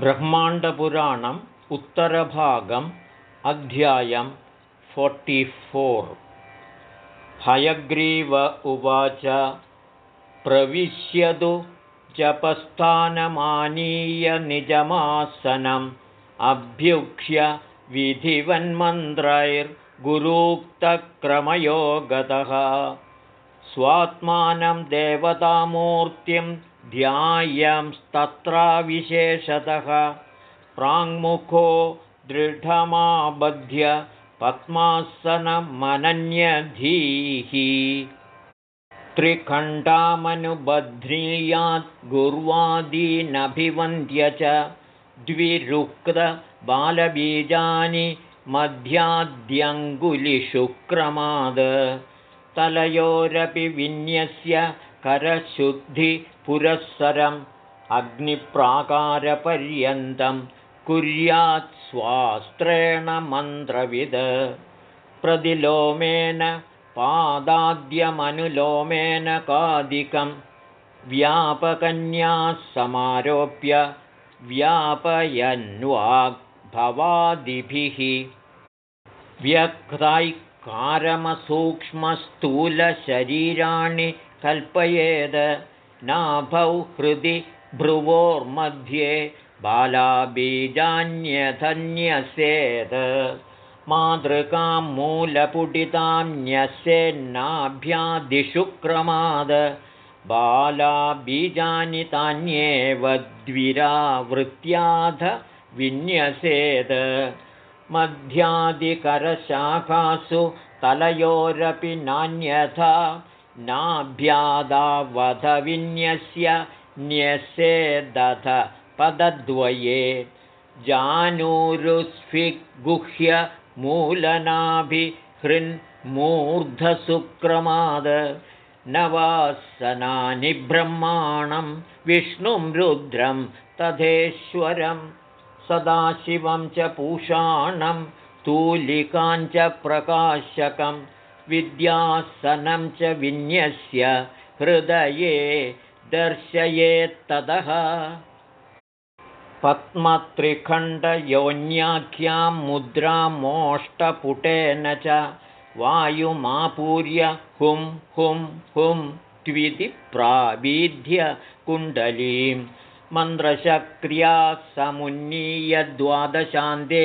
ब्रह्माण्डपुराणम् उत्तरभागम् अध्यायं फोर्टिफोर् हयग्रीव उवाच प्रविश्यतु जपस्थानमानीय निजमासनम् अभ्युक्ष्य विधिवन्मन्त्रैर्गुरूक्तक्रमयो गतः स्वात्मानं देवतामूर्तिं ध्यायंस्तत्राविशेषतः प्राङ्मुखो दृढमाबध्य पद्मासनमनन्यधीः। त्रिखण्डामनुबध्नीयात् गुर्वादीनभिवन्द्य च द्विरुक्तबालबीजानि मध्याद्यङ्गुलिशुक्रमाद। तलयोरपि विन्यस्य करशुद्धिपुरःसरम् अग्निप्राकारपर्यन्तं कुर्यात् स्वास्त्रेण मन्त्रविद। प्रतिलोमेन पादाद्यमनुलोमेन कादिकं व्यापकन्याः समारोप्य व्यापयन्वाग्भवादिभिः। व्यक्तैकारमसूक्ष्मस्थूलशरीराणि कल्पयेद नाभौ हृदि भ्रुवोर्मध्ये बालाबीजान्यधन्यसेद मातृकां मूलपुटितां न्यस्येन्नाभ्यादिषु क्रमाद। बालाबीजानि तान्येव द्विरावृत्याध विन्यसेद मध्यादिकरशाखासु तलयोरपि नान्यथा नाभ्यादावधविन्यस्य न्यस्येदथ पदद्वये जानूरुस्फिगुह्य मूलनाभिहृन्मूर्धसुक्रमाद नवासनानि ब्रह्माणं विष्णुं रुद्रं तथेश्वरं सदाशिवं च पूषाणं तूलिकाञ्च प्रकाशकं विद्यासनं च विन्यस्य हृदये दर्शयेत्ततः पद्मत्रिखण्डयोन्याख्यां मुद्रामोष्टपुटेन च वायुमापूर्य हुं हुं हुं त्विति प्राविध्य कुण्डलीं। मन्त्रशक्र्या समुन्नीय द्वादशान्ते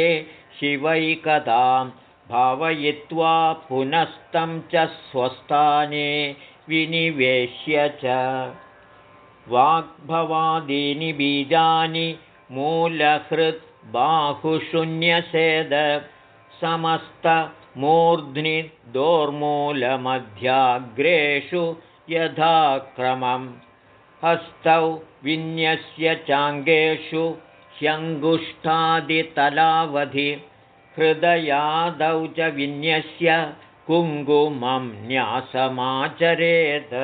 शिवैकतां भावयित्वा पुनस्तं च स्वस्थाने विनिवेश्य च। वाग्भवादीनि बीजानि मूलहृत् बाहुशून्यसेद समस्तमूर्ध्नि दोर्मूलमध्याग्रेषु यथाक्रमं हस्तौ विन्यस्य चाङ्गेषु ह्यङ्गुष्ठादितलावधि हृदयादौ च विन्यस्य कुङ्कुमं न्यासमाचरेत्।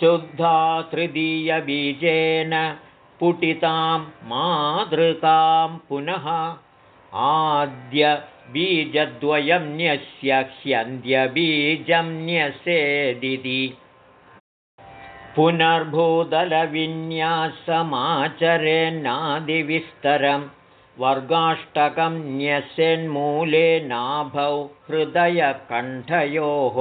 शुद्धा तृतीयबीजेन पुटितां मातृकां पुनः आद्यबीजद्वयं न्यस्य ह्यन्त्यबीजं न्यसेदिति। पुनर्भूतलविन्यासमाचरेन्नादिविस्तरं वर्गाष्टकं न्यसेन्मूले नाभौ हृदयकण्ठयोः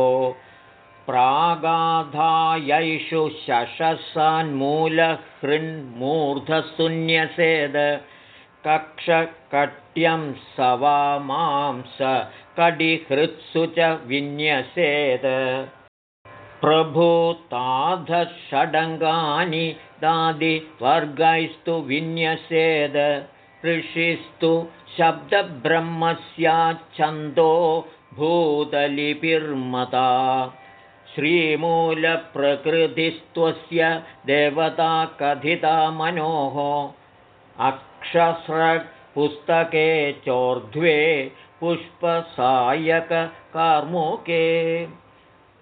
प्रागाधायैषु शशसान्मूलहृन्मूर्धशून्यसेद कक्षकट्यं स वा मांस कडिहृत्सु च विन्यसेद। प्रभूताधषडङ्गानि दादिवर्गैस्तु विन्यसेद ऋषिस्तु शब्दब्रह्मस्याच्छन्दो भूतलिपिर्मता। श्रीमूलप्रकृतिस्त्वस्य देवता कथिता मनोः। अक्षस्रपुस्तके चोर्ध्वे पुष्पसायककार्मुके।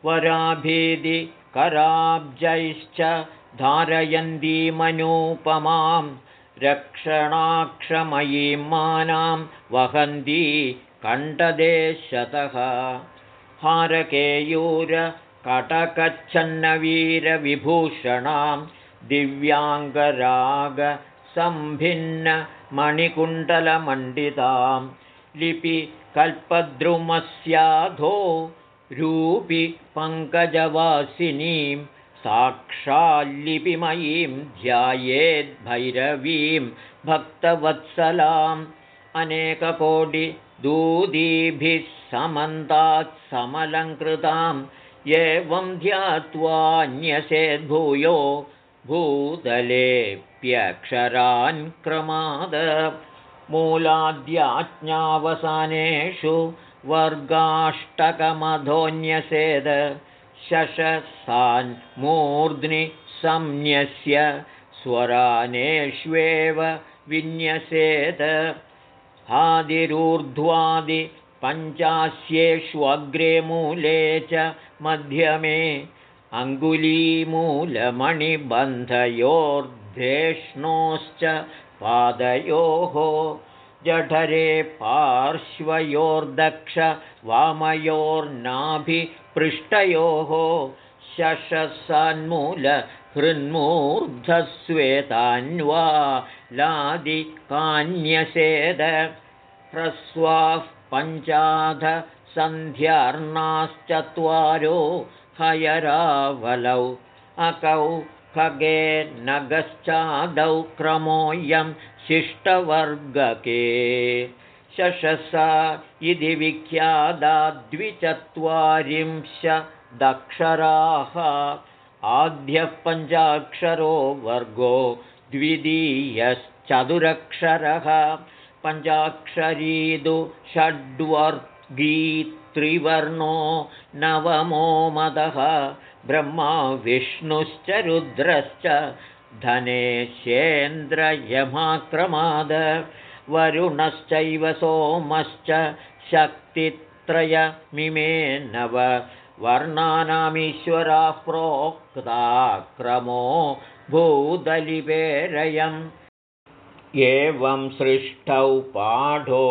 वराभीदिकराब्जैश्च धारयन्तीमनूपमां रक्षणाक्षमयीं मानां वहन्ती कण्ठदेशतः हारकेयूर कटकच्छन्नवीरविभूषणां दिव्याङ्गरागसम्भूतां सम्भिन्नमणिकुण्डलमण्डितां लिपि कल्पद्रुमस्याधो रूपि पङ्कजवासिनीं साक्षाल्लिपिमयीं ध्यायेद्भैरवीं भक्तवत्सलाम् अनेककोटिदूदीभिः समन्तात् समलङ्कृताम् एवं ध्यात्वान्यसेद्भूयो भूतलेऽप्यक्षरान् क्रमाद। मूलाद्याज्ञावसानेषु वर्गाष्टकमधोऽन्यसेद शशसान्मूर्ध्नि संन्यस्य स्वरानेष्वेव विन्यसेद आदिरूर्ध्वादिपञ्चास्येष्वग्रे मूले च मध्यमे अङ्गुलीमूलमणिबन्धयोर्धेष्णोश्च पादयोः जठरे पार्श्वयोर्दक्ष वामयोर्नाभिपृष्ठयोः शशसन्मूलहृन्मूर्धस्वेतान्वा लादिकान्यसेद ह्रस्वाः पञ्चाधसन्ध्यार्णाश्चत्वारो हयरावलौ अकौ खगे नगश्चादौ क्रमोऽयं शिष्टवर्गके शशसा इति विख्यादा द्विचत्वारिंशदक्षराः आद्यः पञ्चाक्षरो वर्गो द्वितीयश्चतुरक्षरः पञ्चाक्षरीदु षड्वर्गी त्रिवर्णो नवमो मदः। ब्रह्मा विष्णुश्च रुद्रश्च धनेशेन्द्रयमाक्रमाद वरुणश्चैव सोमश्च शक्तित्रयमिमे नव वर्णानामीश्वराः प्रोक्ताक्रमो भूदलिपेरयम् एवं सृष्टौ पाढो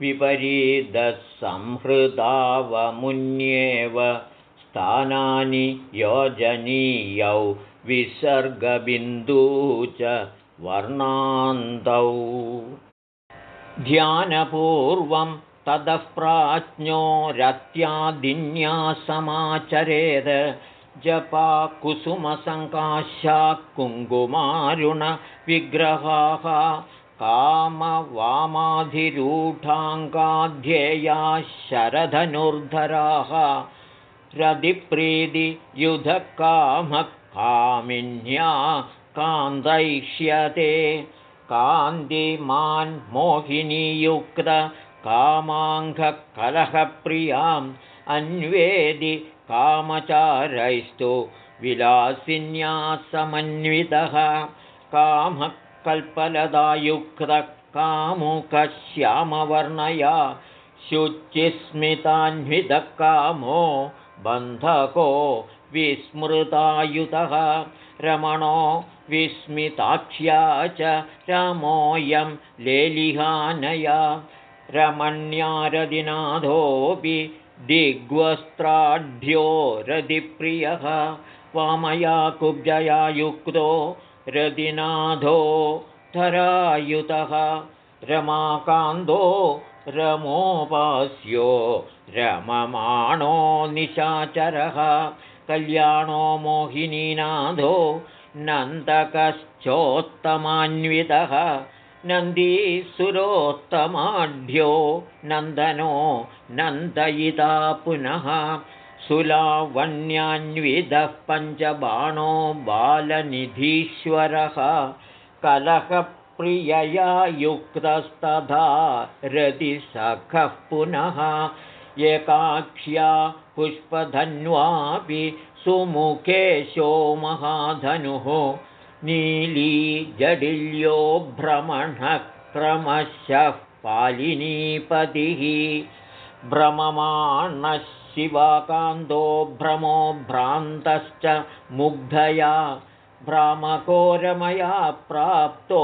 विपरीतसंहृदावमुन्येव स्थानानि योजनीयौ विसर्गबिन्दू च वर्णान्तौ ध्यानपूर्वं ततः प्राज्ञो रत्यादिन्यासमाचरेद जपा कुसुमसङ्काशा कुङ्कुमारुणविग्रहाः कामवामाधिरूढाङ्गाध्येयाः शरधनुर्धराः रदिप्रीतियुधकामः कामिन्या कान्तयिष्यते कान्तिमान् मोहिनीयुक्तकामाङ्गकलहप्रियाम् अन्वेदि कामचारैस्तु विलासिन्यासमन्वितः कामः कल्पलदायुक्तकामुकश्यामवर्णया शुचिस्मितान्वितः कामो बन्धको विस्मृतायुतः। रमणो विस्मिताख्या च रमोऽयं लेलिहानया। रमण्यारदिनाथोऽपि दिग्वस्त्राढ्यो रदिप्रियः वामया कुब्जया युक्तो रदिनाथो धरायुतः। रमाकान्दो रमोपास्यो रममाणो निशाचरः कल्याणो मोहिनीनाथो नन्दकश्चोत्तमान्वितः नन्दीसुरोत्तमाढ्यो नन्दनो नन्दयिता पुनः सुलावण्यान्वितः पञ्चबाणो बालनिधीश्वरः कलहप्रियया युक्तस्तथा रतिसखः पुनः एकाक्ष्या पुष्पधन्वापि सुमुखेशो महाधनुः नीली जडिल्यो भ्रमणः क्रमशः पालिनीपतिः भ्रममाणः शिवाकान्तो भ्रमो भ्रान्तश्च मुग्धया भ्रामकोरमया प्राप्तो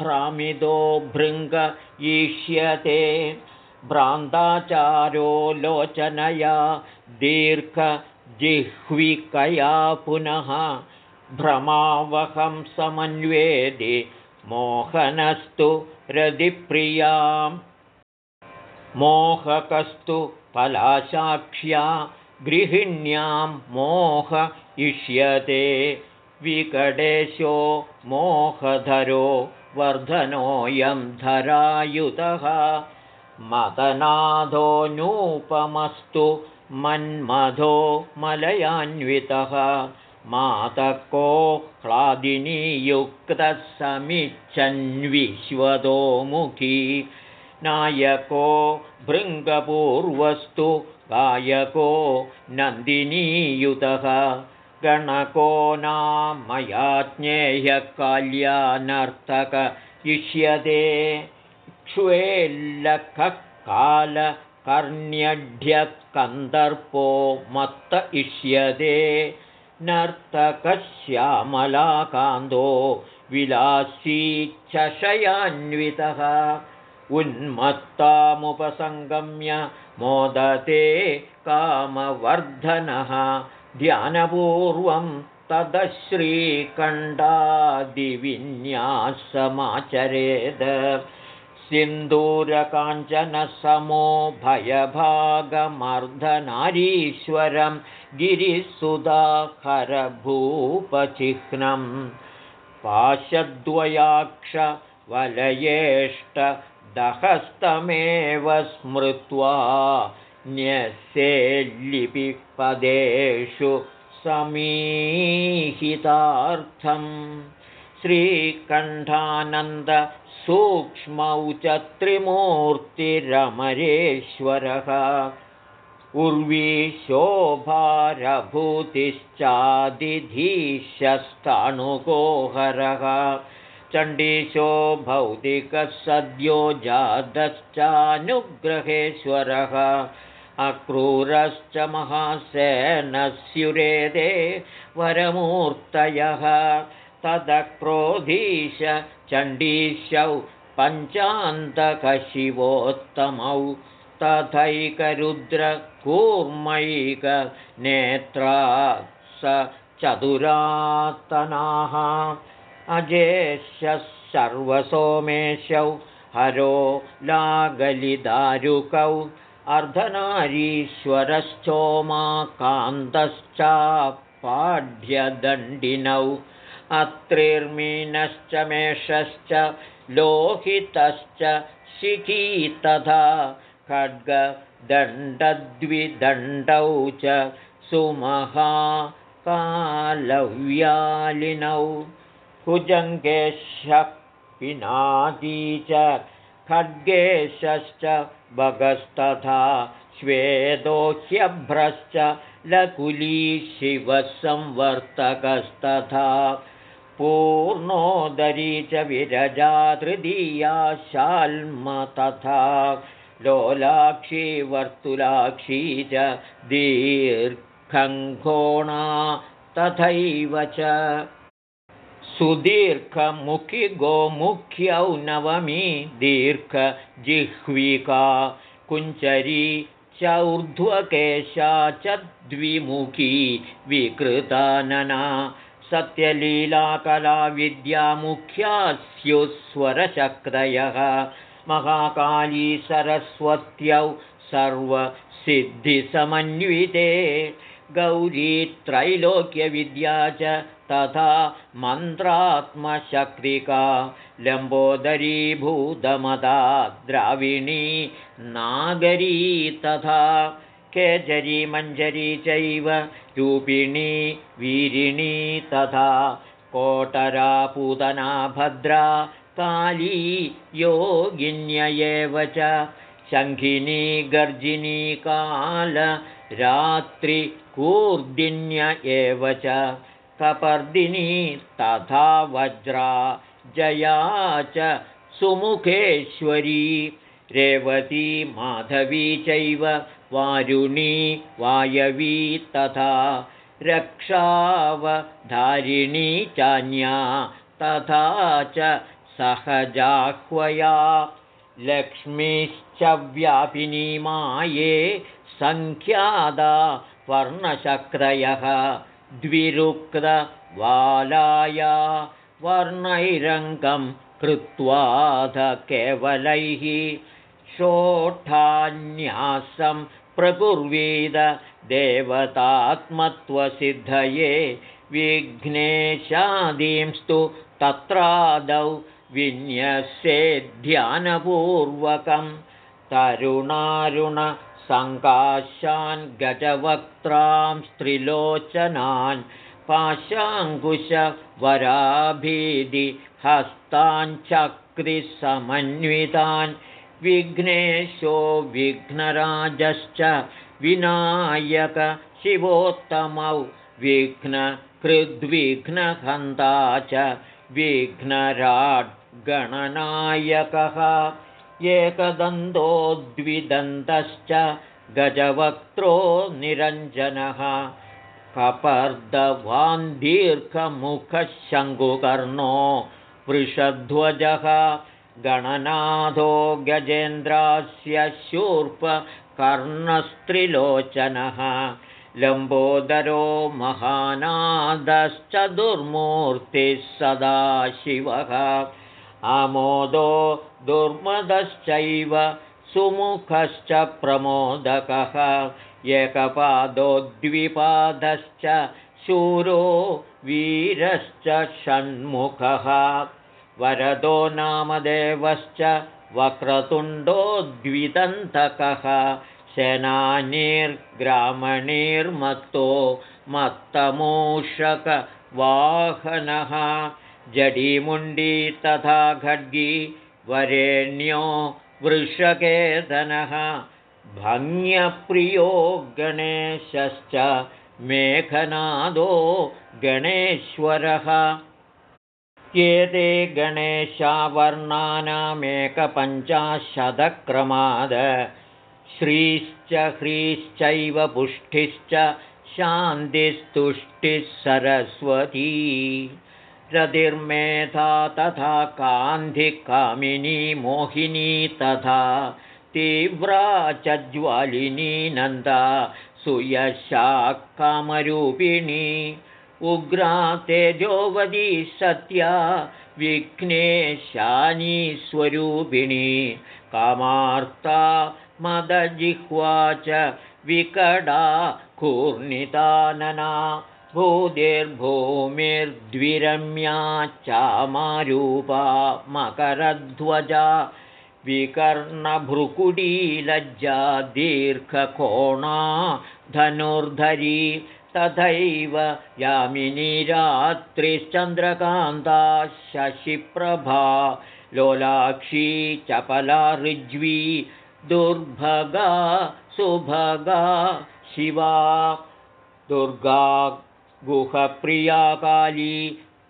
भ्रामिदो भृङ्ग ईष्यते भ्रान्ताचारो लोचनया दीर्घजिह्विकया पुनः भ्रमावहं समन्वेदि मोहनस्तु रदिप्रियां मोहकस्तु पलाशाक्ष्या गृहिण्यां मोह इष्यते। विकटेशो मोहधरो वर्धनोऽयं धरायुतः मदनाथोऽनूपमस्तु मन्मथो मलयान्वितः। मातको ह्लादिनीयुक्तः समिच्छन्विश्वतोमुखी नायको भृङ्गपूर्वस्तु गायको नन्दिनीयुतः। गणको नामया ज्ञेयकाल्यानर्तक इष्यते कन्दर्पो मत्त इष्यते नर्तकश्यामलाकान्दो विलासी उन्मत्तामुपसङ्गम्य मोदते कामवर्धनः ध्यानपूर्वं तदश्रीकण्डादिविन्यासमाचरेद सिन्दूरकाञ्चनसमो भयभागमर्धनारीश्वरं गिरिसुधाहरभूपचिह्नं पाशद्वयाक्षवलयेष्टदहस्तमेव स्मृत्वा न्यसेल्लिपिपदेषु समीहितार्थं श्रीकण्ठानन्द सूक्ष्मौ च त्रिमूर्तिरमरेश्वरः उर्वीशोभारभूतिश्चादिधीशस्ताणुकोहरः चण्डीशो भौतिकः सद्यो जातश्चानुग्रहेश्वरः। अक्रूरश्च महासेनस्युरेदे वरमूर्तयः तदक्रोधीश चण्डीशौ पञ्चान्तकशिवोत्तमौ तथैकरुद्रकूर्मैकनेत्रा स चतुरात्तनाः अजेष्यः सर्वसोमेशौ हरो लागलिदारुकौ अर्धनारीश्वरश्चोमाकान्तश्चापाढ्यदण्डिनौ अत्रिर्मीनश्च मेषश्च लोहितश्च शिखी तथा खड्गदण्डद्विदण्डौ च सुमहाकालव्यालिनौ। भुजङ्गेशः पिनादी च खड्गेशश्च भगस्तथा श्वेदोह्यभ्रश्च लकुली शिवः संवर्तकस्तथा पूर्णोदरी च विरजा तृतीया शाल्म तथा लोलाक्षी वर्तुलाक्षी च दीर्घङ्घोणा तथैव च। सुदीर्घमुखि गोमुख्यौ नवमी दीर्घजिह्विका कुञ्चरी चौर्ध्वकेशा च द्विमुखी विकृतानना सत्यलीलाकलाविद्यामुख्या स्युस्वरशक्तयः महाकाली सरस्वत्यौ सर्वसिद्धिसमन्विते। गौरीत्रैलोक्यविद्या च तथा मन्त्रात्मशक्तिका लम्बोदरीभूतमदा द्राविणी नागरी तथा केचरी मञ्जरी चैव रूपिणी वीरिणी तथा कोटरा पूतना भद्रा काली योगिन्य एव च। शङ्खिनी गर्जिनी काल रात्रिकूर्दिन्य एव च। कपर्दिनी तथा वज्रा जया च सुमुखेश्वरी रेवती माधवी चैव वारुणी वायवी तथा रक्षावधारिणी चान्या तथा च सहजाह्वया लक्ष्मीश्च व्यापिनी माये सङ्ख्यादा वर्णशक्रयः द्विरुक्तवालाया वर्णैरङ्गं कृत्वाध केवलैः शोठान्यासं प्रकुर्वीद देवतात्मत्वसिद्धये विघ्नेशादींस्तु तत्रादौ ध्यानपूर्वकं तरुणारुणसङ्काशान् गजवक्त्रां स्त्रिलोचनान् पाशाङ्कुशवराभिधिहस्ताञ्चक्रिसमन्वितान् विघ्नेशो विघ्नराजश्च विनायक शिवोत्तमौ विघ्नकृद्विघ्नहन्ता च विघ्नराड्गणनायकः। एकदन्तो द्विदन्तश्च गजवक्त्रो निरञ्जनः। कपर्दवान्दीर्घमुखः शङ्कुकर्णो वृषध्वजः गणनाथो गजेन्द्रास्य शूर्पकर्णस्त्रिलोचनः लम्बोदरो महानादश्च दुर्मूर्तिः सदा शिवः आमोदो दुर्मदश्चैव सुमुखश्च प्रमोदकः एकपादो द्विपादश्च शूरो वीरश्च षण्मुखः वरदो नामदेवश्च वक्रतुण्डो द्विदन्तकः सेनानिर्ग्रामणिर्मत्तो मत्तमूषकवाहनः। जडीमुण्डी तथा खड्गी वरेण्यो वृषकेतनः भङ्ग्यप्रियो गणेशश्च मेघनादो गणेश्वरः एते गणेशावर्णानामेकपञ्चाशतक्रमाद श्रीश्च ह्रीश्चैव पुष्टिश्च शान्तिस्तुष्टिः सरस्वती। रतिर्मेधा तथा कान्धिकामिनी मोहिनी तथा तीव्रा च ज्वालिनी नन्दा सुयशा कामरूपिणी उग्रा तेजोवदी सत्या विघ्नेशानी स्वरूपिणी कामार्ता मदजिह्वा च विकडा कूर्णितानना भूतिर्भूमिर्द्विरम्या चामारूपा मकरध्वजा विकर्णभ्रुकुडीलज्जा दीर्घकोणा धनुर्धरी तथैव यामिनी रात्रिश्चन्द्रकान्ता शशिप्रभा लोलाक्षी चपला ऋज्वी दुर्भगा सुभगा शिवा दुर्गा गुहप्रिया काली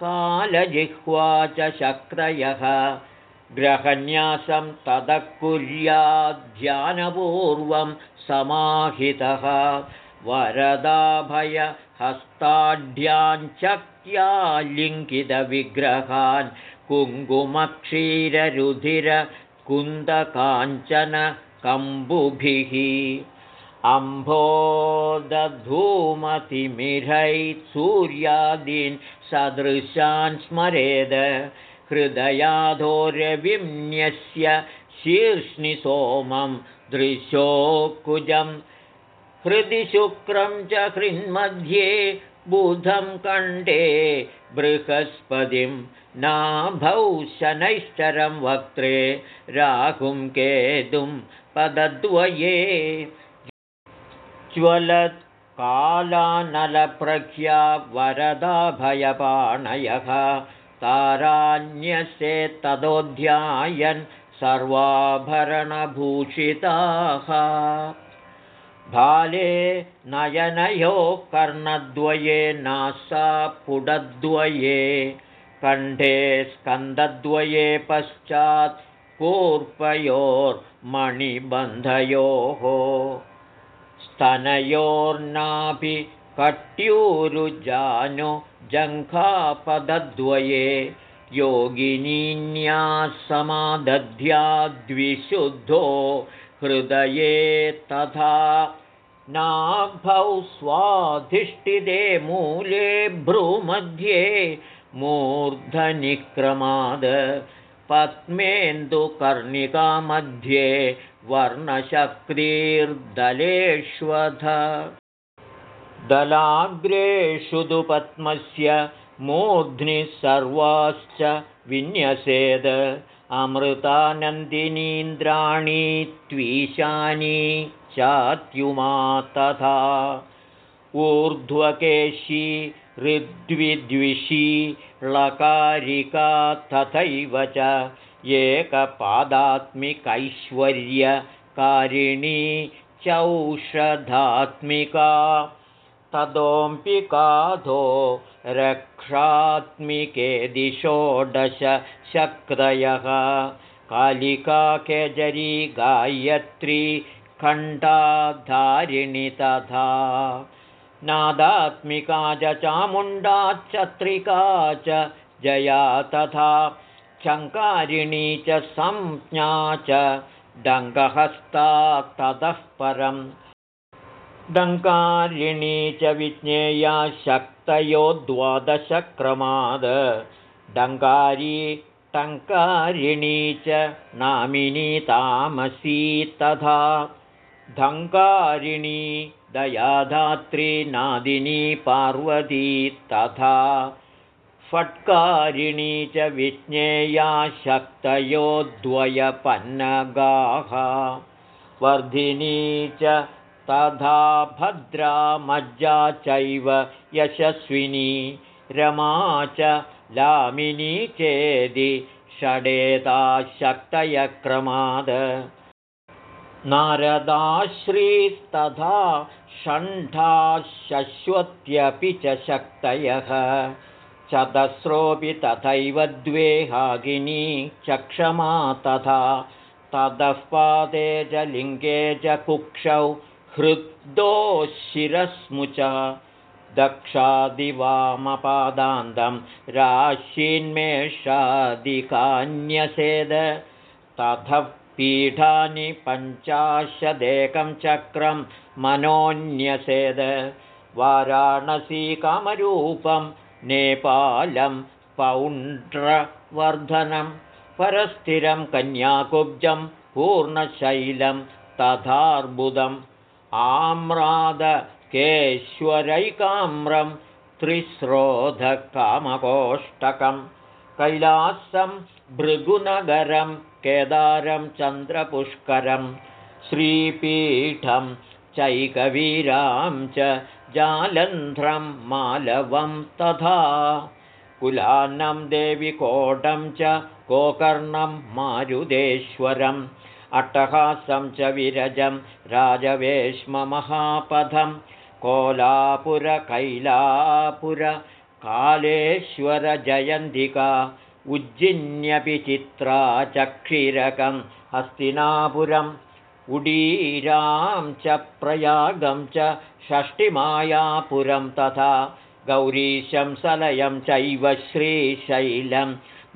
कालजिह्वा च शक्रयः ग्रहन्यासं ततः कुर्याध्यानपूर्वं समाहितः वरदाभयहस्ताढ्याञ्चक्यालिङ्गितविग्रहान् कुङ्कुमक्षीररुधिरकुन्दकाञ्चन कम्बुभिः अम्भोदधूमतिमिरैः सूर्यादीन् सदृशान् स्मरेद हृदयाधोरविम्न्यस्य शीर्ष्णिसोमं दृशोकुजं हृदि शुक्रं च हृन्मध्ये बुधं कण्ठे बृहस्पतिं नाभौ शनैश्चरं वक्त्रे राहुं केतुं पदद्वये। ज्वलत्कालानलप्रख्या वरदाभयपाणयः तारान्यसे तदोऽध्यायन् सर्वाभरणभूषिताः भाले नयनयो कर्णद्वये नासा पुडद्वये कण्ठे स्कन्दद्वये पश्चात् कूर्पयोर्मणिबन्धयोः। स्तनयोर्नाभि कट्यूरुजानु जङ्घापदद्वये योगिनीन्यासमादध्याद्विशुद्धो हृदये तथा नाभौ स्वाधिष्ठिते मूले भ्रूमध्ये मूर्धनिक्रमाद पद्मेन्दुकर्णिकामध्ये वर्णशक्तिर्दलेष्वध। दलाग्रेषु तु पद्मस्य मूर्ध्नि सर्वाश्च विन्यसेद। अमृतानन्दिनीन्द्राणि त्वीशानी चात्युमा तथा ऊर्ध्वकेशी ऋद्विद्विषी लकारिका तथैव च एकपादात्मिकैश्वर्यकारिणी चौषधात्मिका। ततोऽम्पिकाधो रक्षात्मिके दिशोडशशक्तयः कालिका केजरी गायत्री खण्डाधारिणि तथा। नादात्मिका च चामुण्डाच्छत्रिका च जया तथा। शङ्कारिणी च संज्ञा च डङ्गहस्ता ततः परम्। डङ्कारिणी च विज्ञेया शक्तयो द्वादशक्रमाद। डङ्कारी टङ्कारिणी च नामिनी तामसी तथा धङ्कारिणी दयाधात्री नादिनी पार्वती तथा फट्कारिणी च विज्ञेया शक्तयो द्वयपन्नगाः वर्धिनी च तथा भद्रा मज्जा चैव यशस्विनी। रमा च लामिनी चेदि षडेता शक्तयक्रमाद नारदाश्रीस्तथा शश्वत्यपि च शक्तयः। चतस्रोऽपि तथैव द्वे हागिनी चक्षमा तथा। ततः पादे च च कुक्षौ हृद्दो शिरस्मुच दक्षादिवामपादान्तं राशीन्मेषादिकान्यसेद। ततः पीठानि पञ्चाशदेकं चक्रं मनोन्यसेद। वाराणसीकामरूपं नेपालं पौण्ड्रवर्धनं परस्थिरं कन्याकुब्जं पूर्णशैलं तथार्बुदम् आम्रादकेश्वरैकाम्रं त्रिस्रोधकामकोष्टकं कैलासं भृगुनगरं केदारं चन्द्रपुष्करं श्रीपीठं चैकवीरां च जालन्ध्रं मालवं तथा कुलान्नं देविकोटं च गोकर्णं मारुदेश्वरम् अट्टहासं च विरजं राजवेश्ममहापथं कोलापुरकैलापुरकालेश्वरजयन्तिका उज्जिन्यपि चित्रा चक्षीरकं हस्तिनापुरम् उडीरां च प्रयागं च षष्टिमायापुरं तथा गौरीशं सलयं चैव श्रीशैलं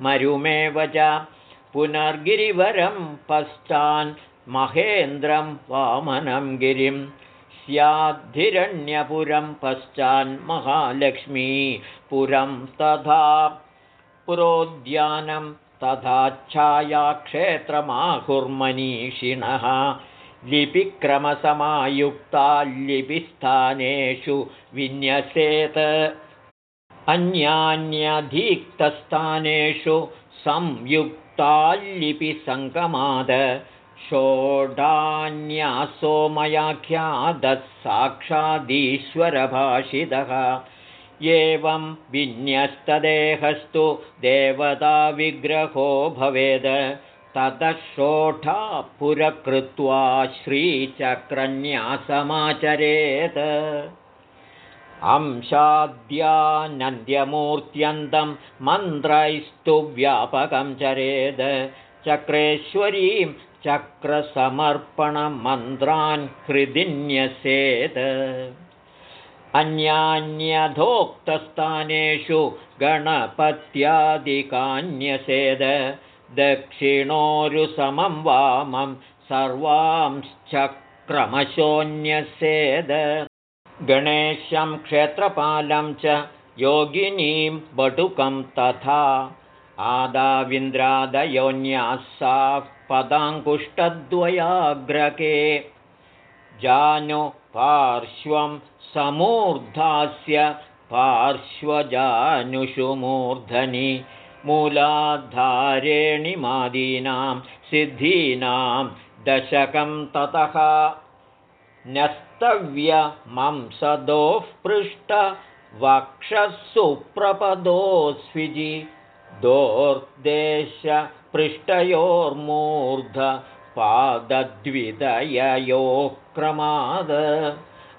मरुमेव च पुनर्गिरिवरं पश्चान् महेन्द्रं वामनं गिरिं स्याद्धिरण्यपुरं पश्चान्महालक्ष्मीपुरं तथा पुरोद्यानं तथाच्छायाक्षेत्रमाहुर्मनीषिणः लिपिक्रमसमायुक्ता लिपिस्थानेषु विन्यसेत्। अन्यान्यधीक्तस्थानेषु संयुक्ताल्लिपिसङ्गमाद षोडान्यासो मयाख्यादः साक्षादीश्वरभाषितः एवं विन्यस्तदेहस्तु देवताविग्रहो भवेद। ततः षोठा पुरकृत्वा श्रीचक्रन्यासमाचरेत्। अंशाद्यानन्द्यमूर्त्यन्तं मन्त्रैस्तु व्यापकं चरेद। चक्रेश्वरीं चक्रसमर्पणमन्त्रान् हृदिन्यसेत् अन्यान्यथोक्तस्थानेषु गणपत्यादिकान्यसेद दक्षिणोरुसमं वामं सर्वांश्चक्रमशोऽन्यसेद गणेशं क्षेत्रपालं च योगिनीं बटुकं तथा आदाविन्द्रादयोन्यासाः पदाङ्कुष्टद्वयाग्रके जानु पार्श्वं समूर्धास्य पार्श्वजानुषु मूर्धनि मूलाधारेणिमादीनां सिद्धीनां दशकं ततः। न्यस्तव्यमंसदोः पृष्ठ वक्षःसुप्रपदोऽस्विजि दोर्देशपृष्ठयोर्मूर्ध पादद्वितययोः क्रमाद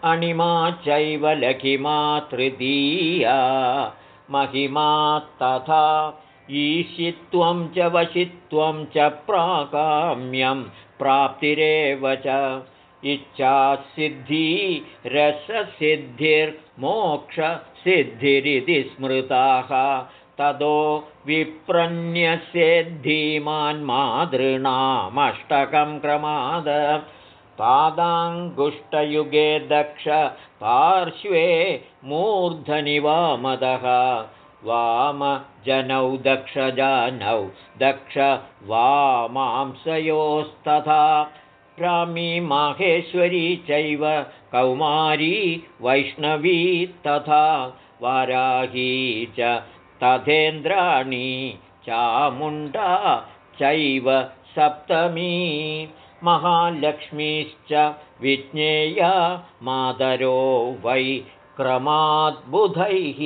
अणिमा चैव लघिमा तृतीया। महिमा तथा ईशित्वं च वशित्वं च प्राकाम्यं प्राप्तिरेव च। इच्छासिद्धि रससिद्धिर्मोक्षसिद्धिरिति स्मृताः ततो विप्रन्यसेद्धीमान्मातॄणामष्टकं क्रमाद। पादाङ्गुष्टयुगे दक्ष पार्श्वे मूर्धनि वामदः वामजनौ दक्षजानौ दक्ष वामांसयोस्तथा। रामी माहेश्वरी चैव कौमारी वैष्णवी तथा। वाराही च तथेन्द्राणी चामुण्डा चैव सप्तमी। महालक्ष्मीश्च विज्ञेया मातरो वै क्रमाद्बुधैः।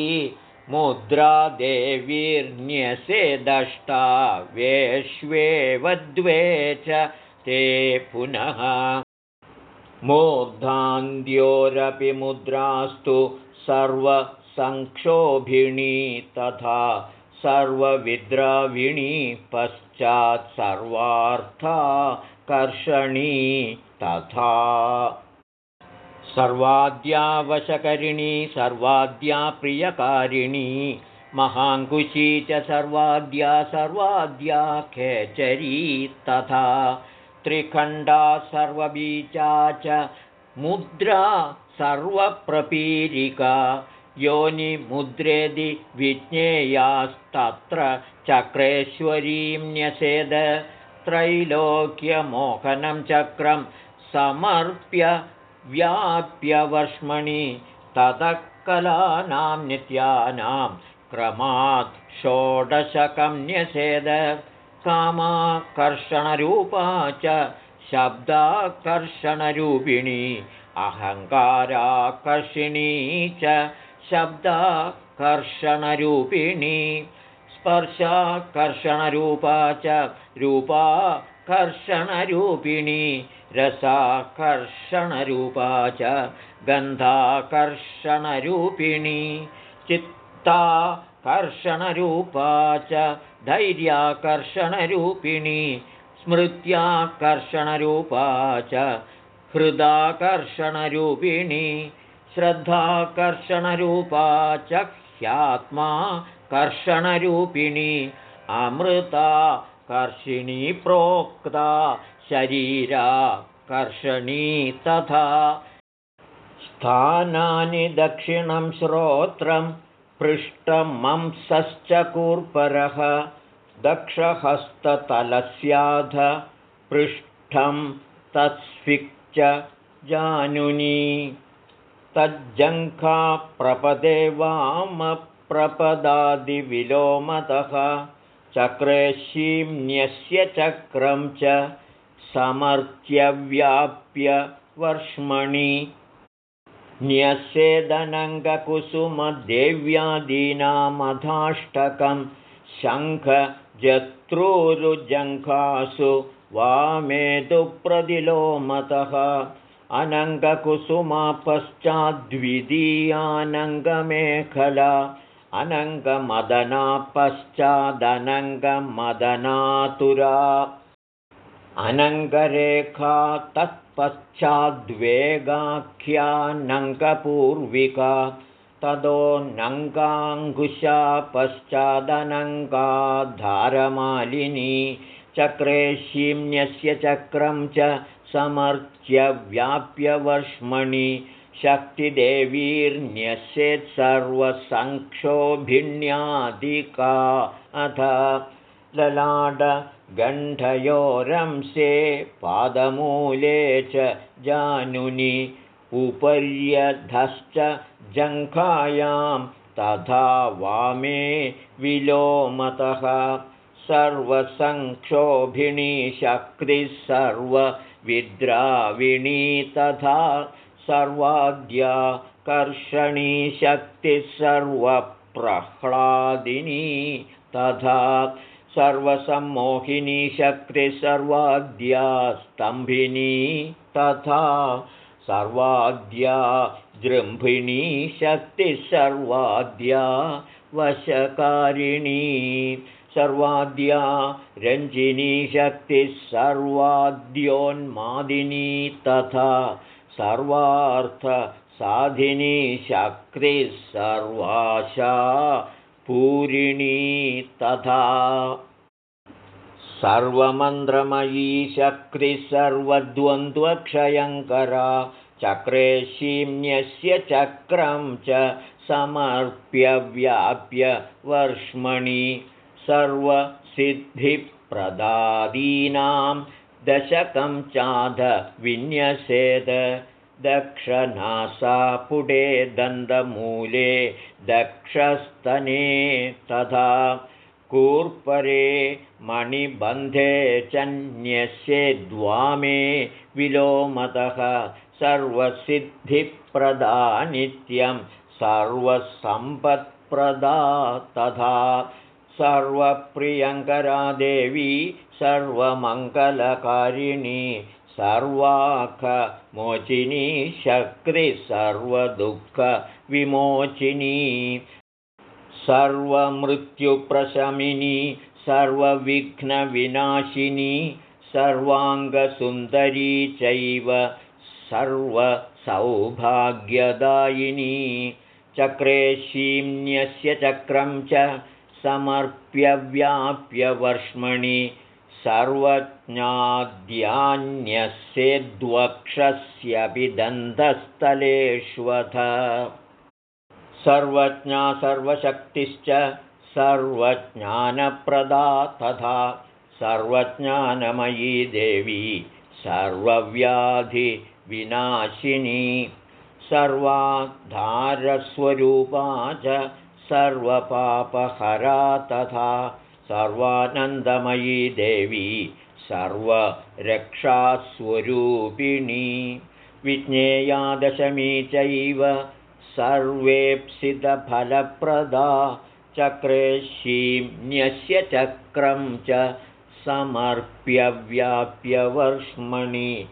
मुद्रा देवीर्न्यसे दष्टा वेश्वेव द्वे च ते पुनः। मूर्धान्द्योरपि मुद्रास्तु सर्वसंक्षोभिणी तथा सर्वविद्राविणी पश्चात् सर्वार्था कर्षणी तथा। सर्वाद्यावशकरिणी सर्वाद्या प्रियकारिणी महाङ्कुशी च सर्वाद्या सर्वाद्या खेचरी तथा। त्रिखण्डा सर्वबीजा च मुद्रा सर्वप्रपीरिका योनिमुद्रेदि विज्ञेयास्तत्र चक्रेश्वरीं न्यसेद त्रैलोक्यमोहनं चक्रं समर्प्य व्याप्यवर्ष्मणि ततः कलानां नित्यानां क्रमात् षोडशकं न्यसेद कामाकर्षणरूपा च शब्दाकर्षणरूपिणी अहङ्काराकर्षिणी च शब्दाकर्षणरूपिणी स्पर्शाकर्षणरूपा च रूपाकर्षणरूपिणी रसाकर्षणरूपा च गन्धाकर्षणरूपिणी चित्ताकर्षणरूपा च धैर्याकर्षणरूपिणी स्मृत्याकर्षणरूपा च हृदाकर्षणरूपिणी श्रद्धाकर्षणरूपा च ह्यात्मा कर्षणरूपिणी अमृता कर्षिणी प्रोक्ता शरीरा कर्षणी तथा। स्थानानि दक्षिणं श्रोत्रं पृष्ठमंसश्च कूर्परः दक्षहस्ततलस्याध पृष्ठं तत्स्विक् जानुनी तज्जङ्घाप्रपदे वामप्रपदादिविलोमतः चक्रेशीम्न्यस्य चक्रं च समर्थ्यव्याप्य वर्ष्मणि। न्यस्येदनङ्गकुसुमदेव्यादीनामधाष्टकं शङ्खजत्रूरुजङ्घासु वामेतुप्रदिलोमतः अनङ्गकुसुमा पश्चाद्वितीयानङ्गमेखला अनङ्गमदना पश्चादनङ्गमदनातुरा अनङ्गरेखा तत्पश्चाद्वेगाख्यानङ्गपूर्विका तदो नङ्गाङ्कुशा पश्चादनङ्गाधारमालिनी चक्रेशीम्न्यस्य चक्रं च समर्च्य व्याप्यवर्ष्मणि शक्तिदेवीर्न्यस्येत् सर्वसङ्क्षोभिण्यादिका अथ ललाडगण्ठयोरंसे पादमूले च जानुनि उपर्यधश्च जङ्घायां तथा वामे विलोमतः सर्वसङ्क्षोभिणी शक्तिः सर्वविद्राविणी तथा सर्वाद्या कर्षणी शक्तिः सर्वप्रह्लादिनी तथा सर्वसम्मोहिनी शक्तिः सर्वाद्या स्तम्भिनी तथा सर्वाद्या जृम्भिणी शक्तिः सर्वाद्या वशकारिणी सर्वाद्या रञ्जिनी शक्तिः सर्वाद्योन्मादिनी तथा सर्वार्थसाधिनी शक्तिः सर्वाशा पूरिणी तथा। सर्वमन्त्रमयी शक्तिः सर्वद्वन्द्वक्षयङ्करा चक्रेशीम्यस्य चक्रं च समर्प्य व्याप्य वर्ष्मणि सर्वसिद्धिप्रदादीनां दशकं चाध विन्यसेद। दक्षनासापुटे दन्तमूले दक्षस्तने तथा कूर्परे मणिबन्धे चन्यस्ये द्वामे विलोमतः सर्वसिद्धिप्रदा नित्यं सर्वसम्पत्प्रदा तथा सर्वप्रियङ्करा देवी सर्वमङ्गलकारिणी सर्वाखमोचिनी शक्तिः सर्वदुःखविमोचिनी सर्वमृत्युप्रशमिनी सर्वविघ्नविनाशिनी सर्वाङ्गसुन्दरी चैव सर्वसौभाग्यदायिनी चक्रेशीम्यस्य चक्रं च समर्प्य व्याप्य वर्ष्मणि सर्वज्ञाद्यान्यस्येद्वक्षस्यपि दन्तस्थलेष्वथ सर्वज्ञा सर्वशक्तिश्च सर्वज्ञानप्रदा तथा सर्वज्ञानमयी देवी सर्वव्याधिविनाशिनी। सर्वाधारस्वरूपा च सर्वपापहरा तथा सर्वानन्दमयी देवी सर्वरक्षास्वरूपिणी। विज्ञेया दशमी चैव सर्वेप्सितफलप्रदा चक्रेशीम्यस्य चक्रं च समर्प्य व्याप्यवर्ष्मणि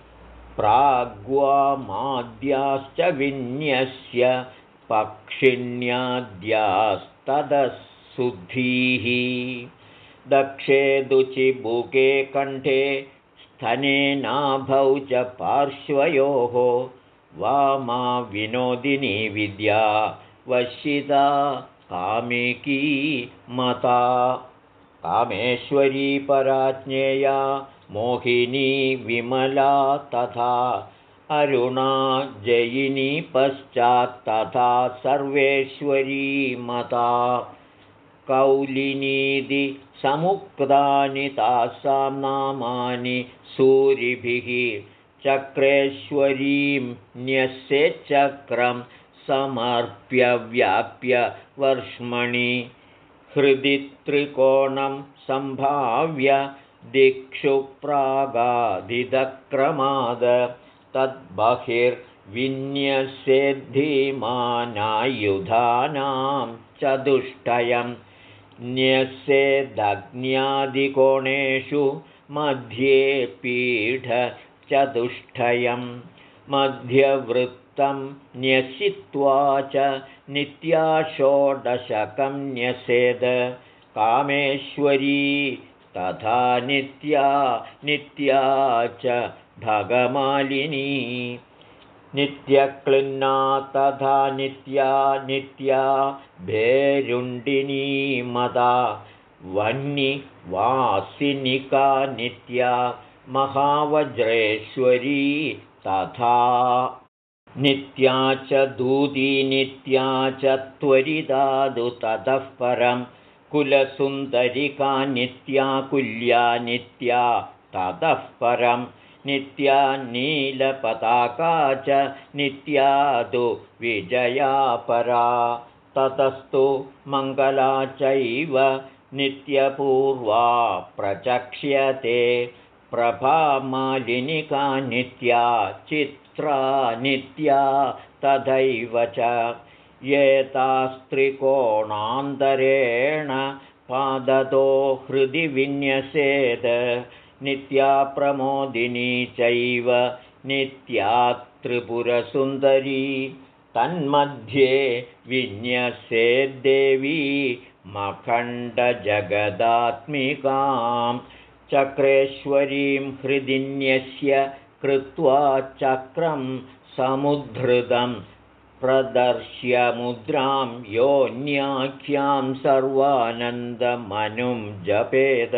प्राग्वामाद्याश्च विन्यस्य पक्षिण्याद्यास्तदशुद्धिः। दक्षे दुचिबुके कण्ठे स्थनेनाभौ च पार्श्वयोः। वामा विनोदिनी विद्या वशिता कामिकी मता। कामेश्वरी पराज्ञेया मोहिनी विमला तथा अरुणा जयिनी पश्चात्तथा सर्वेश्वरी मता कौलिनीदि समुक्तानि तासां नामानि सूरिभिः चक्रेश्वरीं न्यस्येच्चक्रं समर्प्य व्याप्य वर्ष्मणि हृदि त्रिकोणं सम्भाव्य दिक्षु प्रागादिदक्रमाद तद्बहिर्विन्यसेद्धीमानायुधानां चतुष्टयं न्यस्येदग्न्यादिकोणेषु मध्ये पीठचतुष्टयं मध्यवृत्तं न्यसित्वा च नित्याषोडशकं न्यसेद कामेश्वरी तथा नित्या नित्या च भगमालिनी। नित्यक्लिन्ना तथा नित्या नित्या भेरुण्डिनी मदा। वह्निवासिनिका नित्या महावज्रेश्वरी तथा। नित्या च दूती नित्या च त्वरिदादु ततः परं। कुलसुन्दरिका नित्या कुल्या नित्या ततः परं नित्या नीलपताका च नित्या तु विजयापरा। ततस्तु मङ्गला चैव नित्यपूर्वा प्रचक्ष्यते। प्रभामालिनिका नित्या चित्रा नित्या तथैव च। एतास्त्रिकोणान्तरेण पादतो हृदि विन्यसेत् नित्या प्रमोदिनी चैव नित्या त्रिपुरसुन्दरी तन्मध्ये विन्यसेद्देवी मखण्डजगदात्मिकां चक्रेश्वरीं हृदिन्यस्य कृत्वा चक्रं समुद्धृतं प्रदर्श्यमुद्रां योन्याख्यां सर्वानन्दमनुं जपेद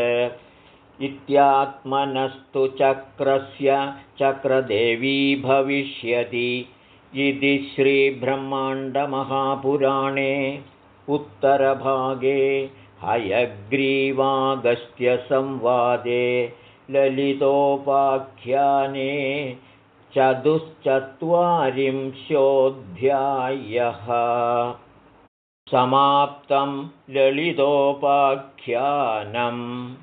इत्यात्मनस्तु चक्रस्य चक्रदेवी भविष्यति इति श्रीब्रह्माण्डमहापुराणे उत्तरभागे हयग्रीवागस्त्यसंवादे ललितोपाख्याने चतुश्चत्वारिंशोऽध्यायः। समाप्तं ललितोपाख्यानम्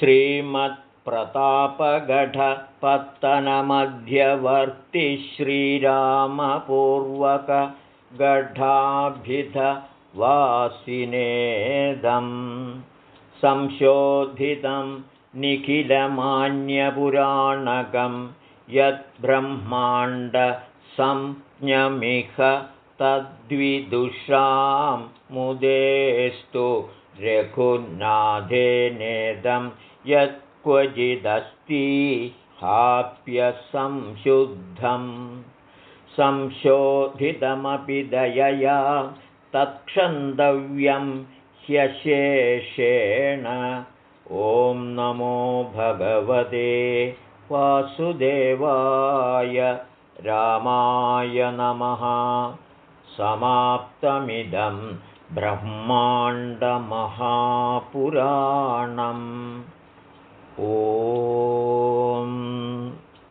श्रीमत्प्रतापगढपत्तनमध्यवर्ति श्रीरामपूर्वकगढाभिधवासिनेदं संशोधितं निखिलमान्यपुराणकं यद्ब्रह्माण्डसंज्ञमिह तद्विदुषां मुदेस्तु रघुनाथेनेदं यत्क्वचिदस्ति हाप्यसंशुद्धं संशोधितमपि दयया तत्क्षन्तव्यं ह्यशेषेण। ॐ नमो भगवते वासुदेवाय रामाय नमः। समाप्तमिदं ब्रह्माण्डमहापुराणम् ॐ